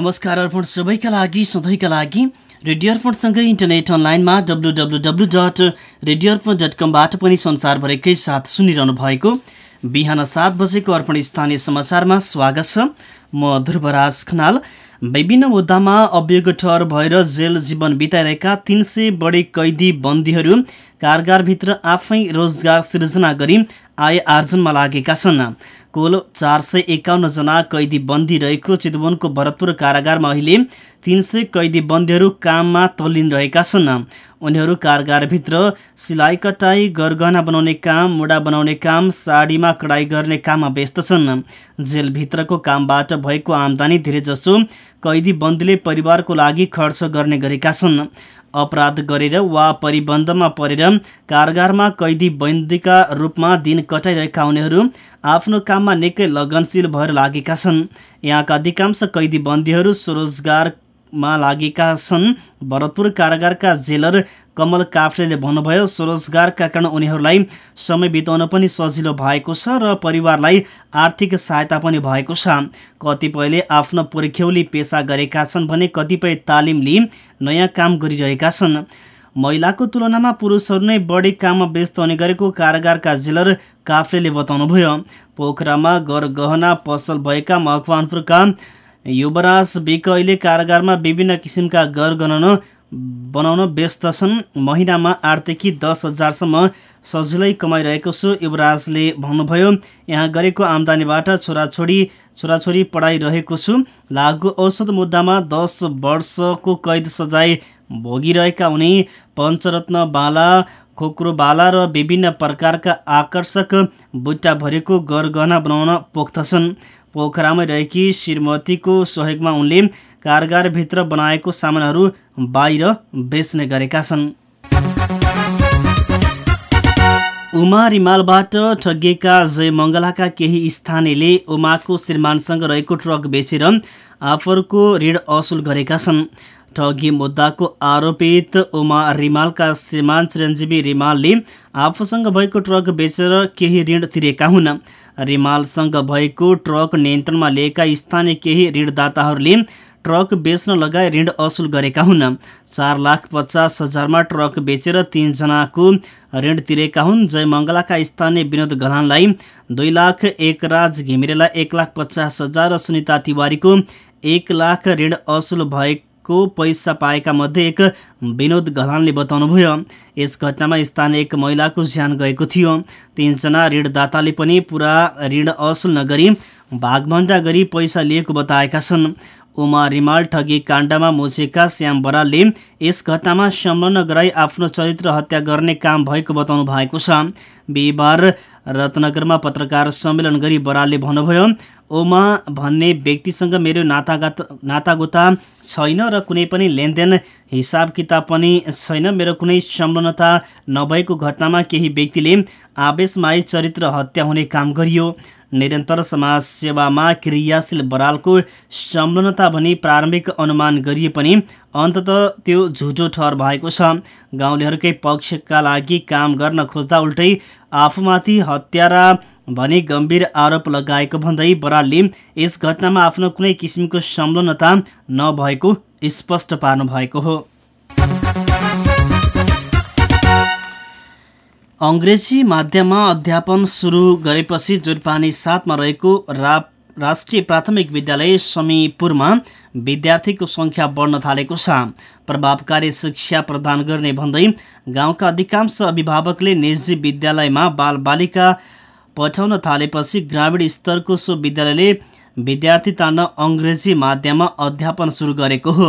नमस्कार अर्पण सबैका लागि सधैँका लागि। रेडियो अर्पणसँगै इन्टरनेट अनलाइनमा W W W dot radio Arpan dot कमबाट पनि संसारभरिकै साथ सुनिरहनु भएको बिहान सात बजेको अर्पण स्थानीय समाचारमा स्वागत छ। म ध्रुवराज खनाल। विभिन्न मुद्दामा अभियोग ठहर भएर जेल जीवन बिताइरहेका तिन सय बढी कैदी बन्दीहरू कारगारभित्र आफै रोजगार सिर्जना गरी आय आर्जनमा लागेका छन्। कुल चार सय एकाउन्नजना कैदी बन्दी रहेको चितवनको भरतपुर कारागारमा अहिले तिन सय कैदी बन्दीहरू काममा तल्लिन रहेका छन्। उनीहरू कारागारभित्र सिलाइ कटाई गरगहना बनाउने काम मुडा बनाउने काम साडीमा कडाई गर्ने काममा व्यस्त छन्। जेलभित्रको कामबाट भएको आमदानी धेरैजसो कैदी बन्दीले परिवारको लागि खर्च गर्ने गरेका छन्। अपराध गरेर वा परिबन्धमा परेर कारगारमा कैदी बन्दीका रूपमा दिन कटाइरहेका उनीहरू आफ्नो काममा निकै लगनशील भएर लागेका छन्। यहाँका अधिकांश कैदी बन्दीहरू स्वरोजगारमा लागेका छन्। भरतपुर कारागारका जेलर कमल काफ्लेले भन्नुभयो स्वरोजगारका कारण उनीहरूलाई समय बिताउन पनि सजिलो भएको छ र परिवारलाई आर्थिक सहायता पनि भएको छ। कतिपयले आफ्नो पुर्ख्यौली पेसा गरेका छन् भने कतिपय तालिम लिई नयाँ काम गरिरहेका छन्। महिलाको तुलनामा पुरुषहरू नै बढी काममा व्यस्त हुने गरेको कारागारका जेलर काफ्लेले बताउनुभयो। पोखरामा गहना पसल भएका मकवानपुरका युवराज बिक अहिले कारागारमा विभिन्न किसिमका गरगहना बनाउन व्यस्त छन्। महिनामा आठदेखि दस हजारसम्म सजिलै कमाइरहेको छु युवराजले भन्नुभयो। यहाँ गरेको आम्दानीबाट छोराछोरी छोराछोरी पढाइरहेको छु। लागु औषध मुद्दामा दस वर्षको कैद सजाय भोगिरहेका उनी पञ्चरत्न बाला खोक्रो बाला र विभिन्न प्रकारका आकर्षक बुट्टा भरेको गरगहना बनाउन पोख्त छन्। पोखरामै रहेकी श्रीमतीको सहयोगमा उनले कारगारभित्र बनाएको सामानहरू बाहिर बेच्ने गरेका छन्। उमा रिमालबाट ठगिएका जय मङ्गलाका केही स्थानीयले उमाको श्रीमानसँग रहेको ट्रक बेचेर आफरको ऋण असुल गरेका छन्। ठगी मुद्दाको आरोपित उमा रिमालका श्रीमान चिरञ्जीवी रिमालले आफूसँग भएको ट्रक बेचेर केही ऋण तिरेका हुन्। रिमालसँग भएको ट्रक नियन्त्रणमा लिएका स्थानीय केही ऋणदाताहरूले ट्रक बेच्न लगाए ऋण असुल गरेका हुन्। चार लाख पचास हजारमा ट्रक बेचेर तिनजनाको ऋण तिरेका हुन्। जयमङ्गलाका स्थानीय विनोद घलानलाई दुई लाख एक राज घिमिरेलाई एक लाख पचास हजार र सुनिता तिवारीको एक लाख ऋण असुल भएको को पैसा पाएका मध्ये एक विनोद घलानले बताउनुभयो यस घटनामा स्थानीय एक महिलाको ज्यान गएको थियो। तिनजना ऋणदाताले पनि पुरा ऋण असुल नगरी भागभन्दा गरी पैसा लिएको बताएका छन्। उमा रिमाल ठगी काण्डमा मोचेका श्याम बरालले यस घटनामा संलग्न गराई आफ्नो चरित्र हत्या गर्ने काम भएको बताउनु भएको छ। बिहिबार रत्नगरमा पत्रकार सम्मेलन गरी बरालले भन्नुभयो ओमा भन्ने व्यक्तिसँग मेरो नातागत नातागोता छैन र कुनै पनि लेनदेन हिसाब किताब पनि छैन। मेरो कुनै संलग्नता नभएको घटनामा केही व्यक्तिले आवेशमा चरित्र हत्या हुने काम गरियो। निरन्तर समाजसेवामा क्रियाशील बरालको संलग्नता भनी प्रारम्भिक अनुमान गरिए पनि अन्तत त्यो झुटो ठहर भएको छ। गाउँलेहरूकै पक्षका लागि काम गर्न खोज्दा उल्टै आफूमाथि हत्यारा भने गम्भीर आरोप लगाएको भन्दै बरालले यस घटनामा आफ्नो कुनै किसिमको संलग्नता नभएको स्पष्ट पार्नु भएको हो। अङ्ग्रेजी माध्यममा अध्यापन सुरु गरेपछि जुरपानी सातमा रहेको रा राष्ट्रिय प्राथमिक विद्यालय समीपुरमा विद्यार्थीको सङ्ख्या बढ्न थालेको छ। प्रभावकारी शिक्षा प्रदान गर्ने भन्दै गाउँका अधिकांश अभिभावकले निजी विद्यालयमा बालबालिका पठाउन थालेपछि ग्रामीण स्तरको सो विद्यालयले विद्यार्थी तान्न अङ्ग्रेजी माध्यममा अध्यापन सुरु गरेको हो।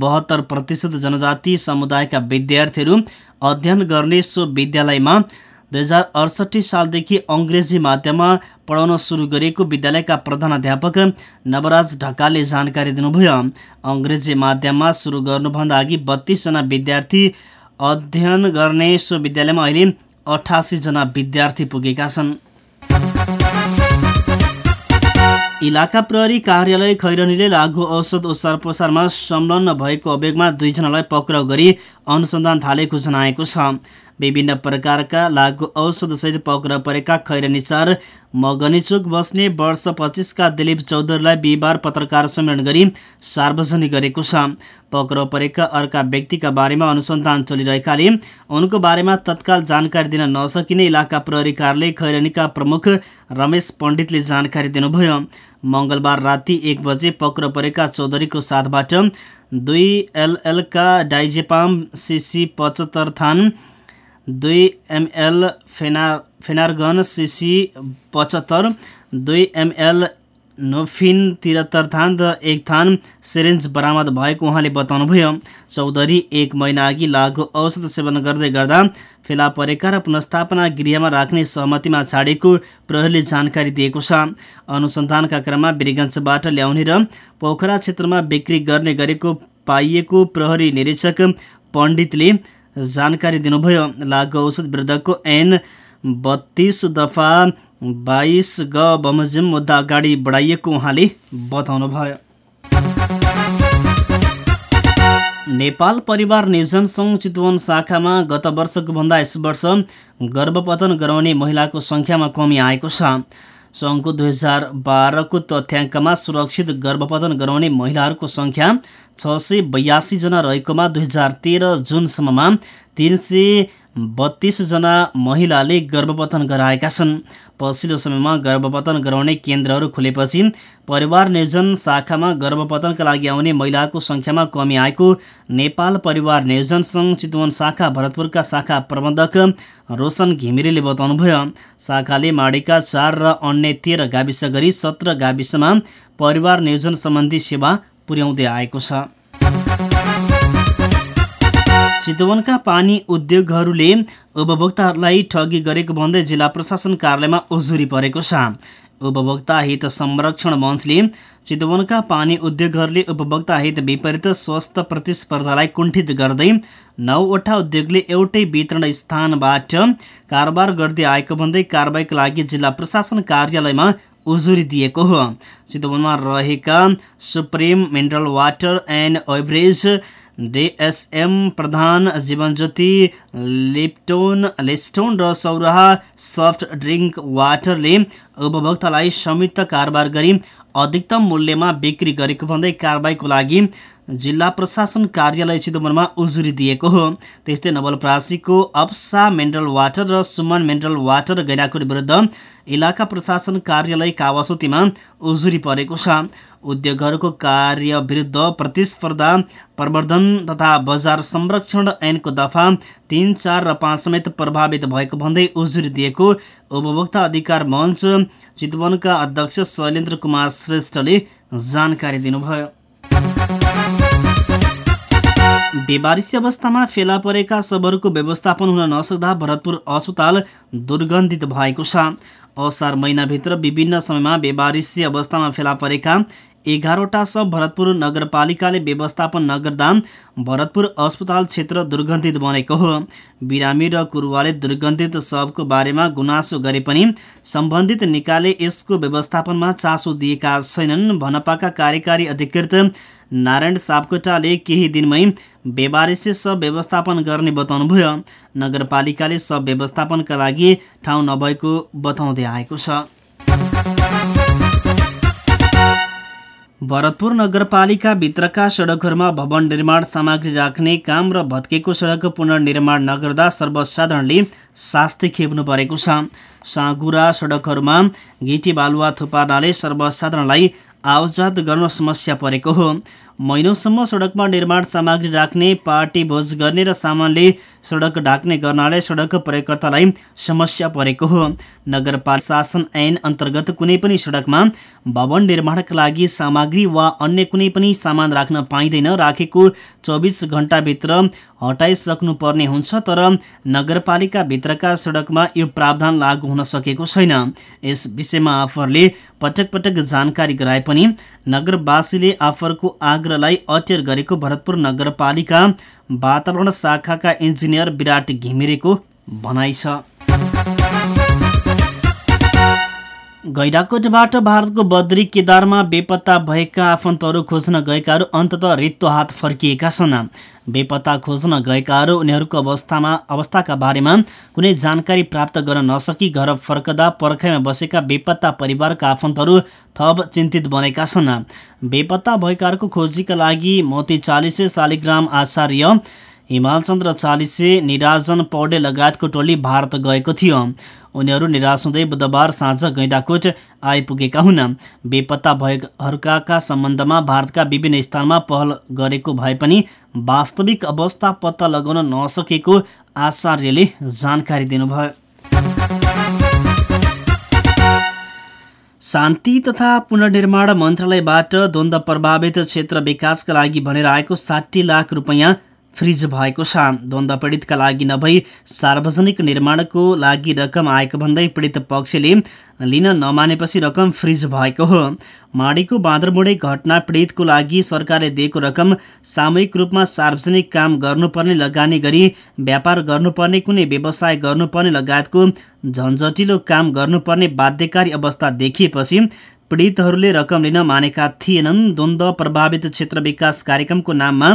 बहत्तर प्रतिशत जनजाति समुदायका विद्यार्थीहरू अध्ययन गर्ने सो विद्यालयमा दुई हजार अडसट्ठी सालदेखि अङ्ग्रेजी माध्यममा पढाउन सुरु गरेको विद्यालयका प्रधानाध्यापक नवराज ढकालले जानकारी दिनुभयो। अङ्ग्रेजी माध्यममा सुरु गर्नुभन्दा अघि बत्तीसजना विद्यार्थी अध्ययन गर्ने सो विद्यालयमा अहिले अठासीजना विद्यार्थी पुगेका छन्। इलाका प्रहरी कार्यालय खैरनीले लागु औषध ओसार पसारमा संलग्न भएको अभियोगमा दुईजनालाई पक्राउ गरी अनुसन्धान थालेको जनाएको छ। विभिन्न प्रकारका लागु औषधसहित पक्राउ परेका खैरनी चार मगनीचोक बस्ने वर्ष पच्चिसका दिलीप चौधरीलाई बिहिबार पत्रकार सम्मेलन गरी सार्वजनिक गरेको छ। पक्राउ परेका अर्का व्यक्तिका बारेमा अनुसन्धान चलिरहेकाले उनको बारेमा तत्काल जानकारी दिन नसकिने इलाका प्रहरी कार्यालय खैरनीका प्रमुख रमेश पण्डितले जानकारी दिनुभयो। मङ्गलबार राति एक बजे पक्राउ परेका चौधरीको साथबाट दुई एलएलका डाइजेपाम सिसी पचहत्तर थान दुई एमएल फेना फेनारगन सिसी पचहत्तर दुई एमएल नोफिन तिहत्तर थान र एक थान सिरिन्ज बरामद भएको उहाँले बताउनुभयो। चौधरी एक महिना अघि लागु औषध सेवन गर्दै गर्दा फेला परेका र पुनस्थापना गृहमा राख्ने सहमतिमा छाडेको प्रहरीले जानकारी दिएको छ। अनुसन्धानका क्रममा वीरगञ्जबाट ल्याउने र पोखरा क्षेत्रमा बिक्री गर्ने गरेको पाइएको प्रहरी निरीक्षक पण्डितले जानकारी दिनुभयो। लागु औषध विरुद्धको ऐन बत्तीस दफा बाइस ग बमोजिम मुद्दा अगाडि बढाइएको उहाँले बताउनुभयो। नेपाल परिवार नियोजन सङ्घ चितवन शाखामा गत वर्षको भन्दा यस वर्ष गर्भपतन गराउने महिलाको सङ्ख्यामा कमी आएको छ। सङ्घको दुई हजार बाह्रको तथ्याङ्कमा सुरक्षित गर्भपतन गराउने महिलाहरूको सङ्ख्या छ सय बयासीजना रहेकोमा दुई हजार तेह्र जुनसम्ममा तिन सय बत्तिसजना महिलाले गर्भपतन गराएका छन्। पछिल्लो समयमा गर्भपतन गराउने केन्द्रहरू खुलेपछि परिवार नियोजन शाखामा गर्भपतनका लागि आउने महिलाको सङ्ख्यामा कमी आएको नेपाल परिवार नियोजन सङ्घ चितवन शाखा भरतपुरका शाखा प्रबन्धक रोशन घिमिरेले बताउनुभयो शाखाले माडीका चार र अन्य तेह्र गाविस गरी सत्र गाविसमा परिवार नियोजन सम्बन्धी सेवा पुर्याउँदै आएको छ। चितवनका पानी उद्योगहरूले उपभोक्ताहरूलाई ठगी गरेको भन्दै जिल्ला प्रशासन कार्यालयमा उजुरी परेको छ। उपभोक्ता हित संरक्षण मञ्चले चितवनका पानी उद्योगहरूले उपभोक्ता हित विपरीत स्वस्थ प्रतिस्पर्धालाई कुण्ठित गर्दै नौवटा उद्योगले एउटै वितरण स्थानबाट कारोबार गर्दै आएको भन्दै कारवाहीका लागि जिल्ला प्रशासन कार्यालयमा उजुरी दिएको हो। चितवनमा रहेका supreme mineral water and ओभरेज DSM Pradhan Jeevan Jyoti Lipton लिस्टोन र सौराहा सफ्ट ड्रिङ्क वाटरले उपभोक्तालाई संयुक्त कारोबार गरी अधिकतम मूल्यमा बिक्री गरेको भन्दै कारवाहीको लागि जिल्ला प्रशासन कार्यालय चितवनमा उजुरी दिएको हो। त्यस्तै नवलपरासीको अप्सा मिनरल वाटर र सुमन मिनरल वाटर गैराकोट विरुद्ध इलाका प्रशासन कार्यालय कावासोतीमा उजुरी परेको छ। उद्योगहरूको कार्य विरुद्ध प्रतिस्पर्धा प्रवर्धन तथा बजार संरक्षण ऐनको दफा तिन चार र पाँच समेत प्रभावित भएको भन्दै उजुरी दिएको उपभोक्ता अधिकार मञ्च चितवनका अध्यक्ष शैलेन्द्र कुमार श्रेष्ठले जानकारी दिनुभयो। बेबारिसी अवस्थामा फेला परेका शवहरूको व्यवस्थापन हुन नसक्दा भरतपुर अस्पताल दुर्गन्धित भएको छ। असार महिनाभित्र विभिन्न समयमा बेबारिसी अवस्थामा फेला परेका एघारवटा सब भरतपुर नगरपालिकाले व्यवस्थापन नगर्दा भरतपुर अस्पताल क्षेत्र दुर्गन्धित बनेको हो। बिरामी र कुरुवाले दुर्गन्धित सबको बारेमा गुनासो गरे पनि सम्बन्धित निकायले यसको व्यवस्थापनमा चासो दिएका छैनन्। भनपाका कार्यकारी अधिकृत नारायण सापकोटाले केही दिनमै बेबारिसे सब व्यवस्थापन गर्ने बताउनुभयो। नगरपालिकाले सब व्यवस्थापनका लागि ठाउँ नभएको बताउँदै आएको छ। भरतपुर नगरपालिका भित्रका सडकहरूमा भवन निर्माण सामग्री राख्ने काम र भत्केको सडक पुनर्निर्माण नगर्दा सर्वसाधारणले शास्ति खेप्नु परेको छ। साँगुरा सडकहरूमा गिटी बालुवा थुपार्नाले सर्वसाधारणलाई आवजात गर्न समस्या परेको हो। महिनौसम्म सडकमा निर्माण सामग्री राख्ने पार्टी भोज गर्ने र सामानले सडक ढाक्ने गर्नाले सडक प्रयोगकर्तालाई समस्या परेको हो। नगरपालिका शासन ऐन अन्तर्गत कुनै पनि सडकमा भवन निर्माणका लागि सामग्री वा अन्य कुनै पनि सामान राख्न पाइँदैन राखेको चौबिस घन्टाभित्र हटाइसक्नुपर्ने हुन्छ तर नगरपालिकाभित्रका सडकमा यो प्रावधान लागू हुन सकेको छैन। यस विषयमा आफूहरूले पटक पटक जानकारी गराए पनि नगरवासीले आफरको आग्रहलाई अटेर गरेको भरतपुर नगरपालिका वातावरण शाखाका इन्जिनियर विराट घिमिरेको भनाइ छ। गैडाकोटबाट भारतको बद्री केदारमा बेपत्ता भएका आफन्तहरू खोज्न गएकाहरू अन्तत रित्तो हात फर्किएका छन्। बेपत्ता खोज्न गएकाहरू उनीहरूको अवस्थामा अवस्थाका बारेमा कुनै जानकारी प्राप्त गर्न नसकी घर फर्कदा पर्खाइमा बसेका बेपत्ता परिवारका आफन्तहरू थप चिन्तित बनेका छन्। बेपत्ता भएकाहरूको खोजीका लागि मोती चालिसे शालिग्राम आचार्य हिमालचन्द्र चालिसे निराजन पौडे लगायतको टोली भारत गएको थियो। उनीहरू निराश हुँदै बुधबार साँझ गैँडाकोट आइपुगेका हुन्। बेपत्ता भएहरूका सम्बन्धमा भारतका विभिन्न स्थानमा पहल गरेको भए पनि वास्तविक अवस्था पत्ता लगाउन नसकेको आचार्यले जानकारी दिनुभयो। शान्ति तथा पुनर्निर्माण मन्त्रालयबाट द्वन्द्व प्रभावित क्षेत्र विकासका लागि भनेर आएको साठी लाख रुपियाँ फ्रिज भएको छ। द्वन्द्व पीडितका लागि नभई सार्वजनिक निर्माणको लागि रकम आएको भन्दै पीडित पक्षले लिन नमानेपछि रकम फ्रिज भएको हो। माडीको बाँदरमुडे घटना पीडितको लागि सरकारले दिएको रकम सामूहिक रूपमा सार्वजनिक काम गर्नुपर्ने लगानी गरी व्यापार गर्नुपर्ने कुनै व्यवसाय गर्नुपर्ने लगायतको झन्झटिलो काम गर्नुपर्ने बाध्यकारी अवस्था देखिएपछि पीडितहरूले रकम लिन मानेका थिएनन्। द्वन्द प्रभावित क्षेत्र विकास कार्यक्रमको नाममा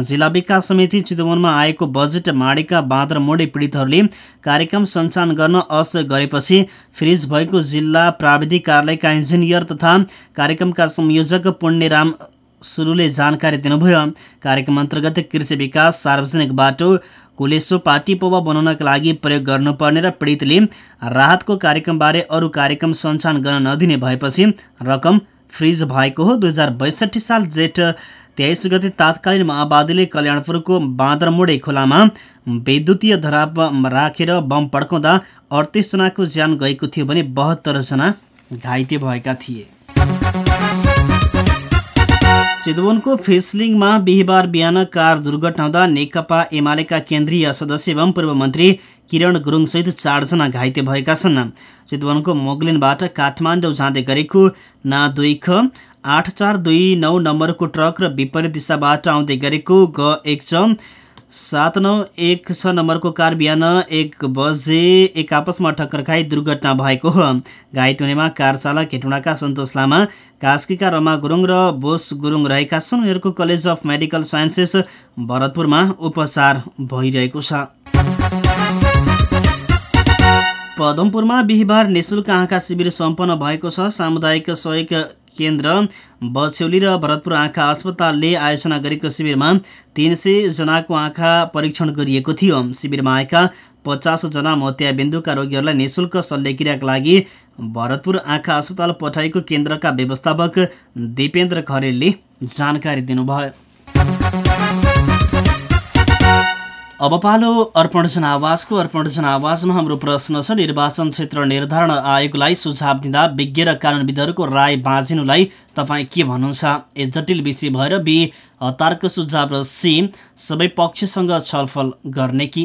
जिल्ला विकास समिति चितवनमा आएको बजेट माडेका बाँदर मोडे पीडितहरूले कार्यक्रम सञ्चालन गर्न असहयोग गरेपछि फ्रिज भएको जिल्ला प्राविधिक कार्यालयका इन्जिनियर तथा कार्यक्रमका संयोजक पुण्यराम सुरुले जानकारी दिनुभयो। कार्यक्रम अन्तर्गत कृषि विकास सार्वजनिक बाटो कुलेसो पार्टी पौवा बनाउनका लागि प्रयोग गर्नुपर्ने र पीडितले राहतको कार्यक्रमबारे अरू कार्यक्रम सञ्चालन गर्न नदिने भएपछि रकम फ्रिज भएको हो। दुई साल जेठ तेइस गते तात्कालीन माओवादीले कल्याणपुरको बाँदरमोडे खोलामा वैद्युतीय धराप राखेर बम पड्काउँदा अडतिसजनाको ज्यान गएको थियो भने बहत्तरजना घाइते भएका थिए। चितवनको फेसलिङमा बिहिबार बिहान कार दुर्घटना हुँदा नेकपा एमालेका केन्द्रीय सदस्य एवं पूर्व मन्त्री किरण गुरुङसहित चारजना घाइते भएका छन्। चितवनको मोगलिनबाट काठमाडौँ जाँदै गरेको ना दुई ख आठ चार दुई नौ नम्बरको ट्रक र विपरीत दिशाबाट आउँदै गरेको ग एक च सात नौ एक छ नम्बरको कार बिहान एक बजे एक आपसमा ठक्कर खाई दुर्घटना भएको हो। घाइत हुनेमा कार चालक हेटुँडाका सन्तोष लामा कास्कीका रमा गुरुङ र बोस गुरुङ रहेका छन्। उनीहरूको कलेज अफ मेडिकल साइन्सेस भरतपुरमा उपचार भइरहेको छ। पदमपुरमा बिहिबार निशुल्क आँखा शिविर सम्पन्न भएको छ। सामुदायिक सहयोग केन्द्र बछ्यौली र भरतपुर आँखा अस्पतालले आयोजना गरेको शिविरमा तिन जनाको आँखा परीक्षण गरिएको थियो। शिविरमा आएका पचासजना मोत्याबिन्दुका रोगीहरूलाई निशुल्क शल्यक्रियाका लागि भरतपुर आँखा अस्पताल पठाएको केन्द्रका व्यवस्थापक दिपेन्द्र खरेलले जानकारी दिनुभयो। अब पालो अर्पण जनावासको अर्पण जनावासमा हाम्रो प्रश्न छ। निर्वाचन क्षेत्र निर्धारण आयोगलाई सुझाव दिँदा विज्ञ र कानुनविदहरूको राय बाँझिनुलाई तपाईँ के भन्नुहुन्छ? ए जटिल विषय भएर बी हतारको सुझाव र सी सबै पक्षसँग छलफल गर्ने कि?